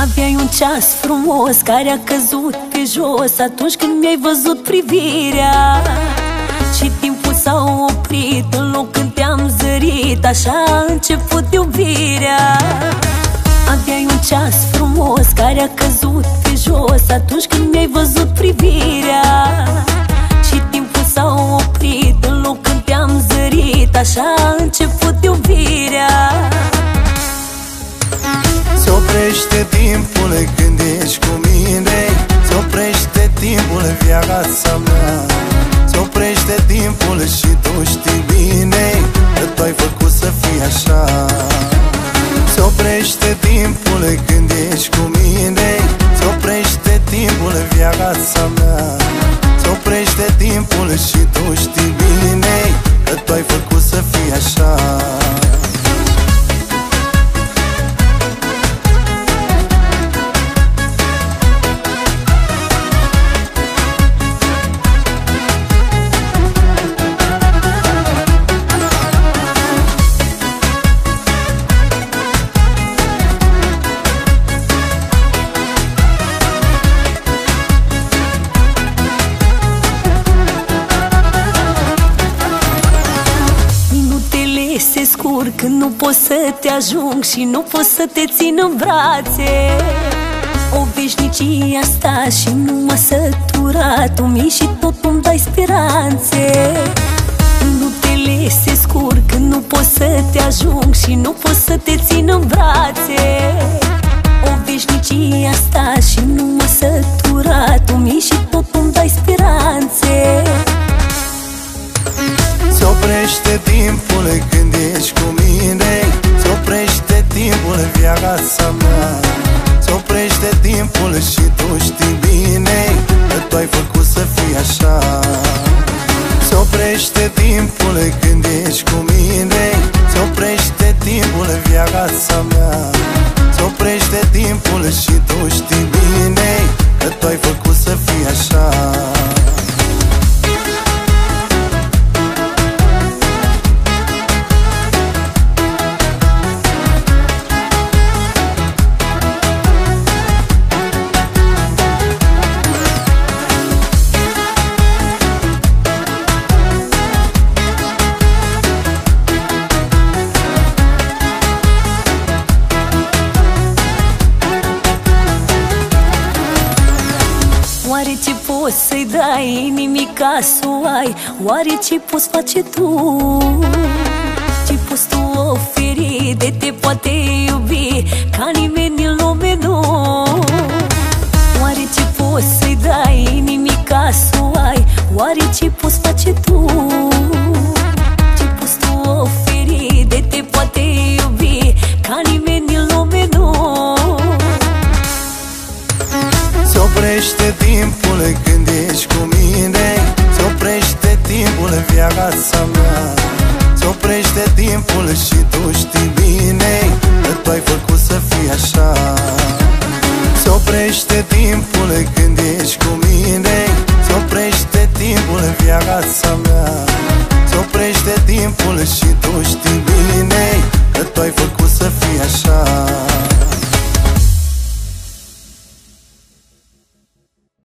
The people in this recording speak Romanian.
Aveai un ceas frumos care a căzut pe jos Atunci când mi-ai văzut privirea. Și timpul s-a oprit în loc când te-am zărit Așa a început iubirea. Aveai un ceas frumos care a căzut pe jos Atunci când mi-ai văzut privirea. Așa a început iubirea. Se oprește timpul când ești cu mine. Se oprește timpul viața mea. Se oprește timpul și tu știi bine Că tu ai făcut să fie așa. Se oprește timpul când ești cu mine. Se oprește timpul viața mea. Se oprește timpul și tu știi bine Că tu ai făcut să fie așa se scurg când nu pot să te ajung Și nu pot să te țin în brațe O veșnicie asta și nu m-a săturat. Mi și tot îmi dai speranțe. Minutele se scurg când nu pot să te ajung Și nu pot să te țin în brațe. O veșnicie asta și nu oprește timpul când ești cu mine. Se oprește timpul viața mea. Se oprește timpul și tu știi bine Că tu ai făcut să fie așa. Se oprește timpul când ești cu mine. Se oprește timpul viața mea. Se oprește timpul și tu știi bine Că tu ai făcut să fie așa Oare ce poți să-i dai? Nimica să o ai. Oare ce poți face tu? Ce poți tu oferi de te poate iubi? Ca nimeni în lume nu. Oare ce poți să-i dai? Nimica să o ai. Oare ce poți face tu oprește timpul când ești cu mine. Se oprește timpul viața mea. Se oprește timpul și tu știi bine Că tu ai făcut să fie așa. Se oprește timpul când ești cu mine. Se oprește timpul viața mea. Se oprește timpul și